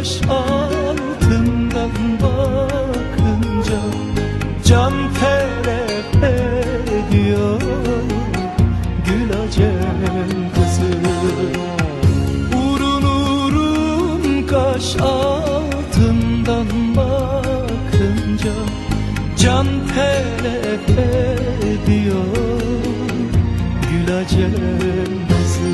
taş altından bakınca Can teref ediyor gül acem kızı. Urun urun kaş altından bakınca Can teref ediyor gül acem kızı.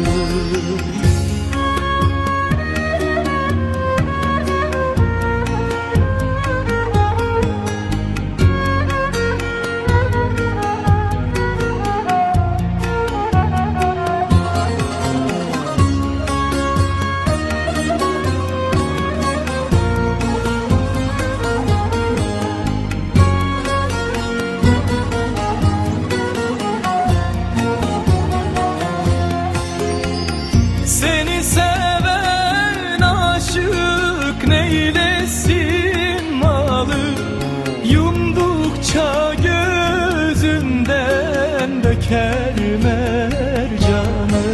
Döker mercanı.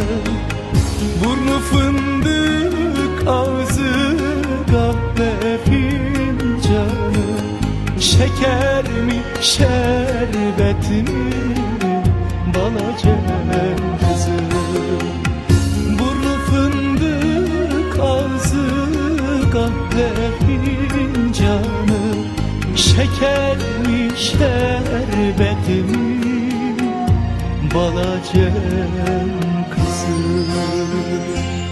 Burnu fındık ağzı kahve fincanı. Şeker mi şerbet mi balacem kızım Burnu fındık ağzı kahve fincanı. Şeker mi şerbet mi balacem kızım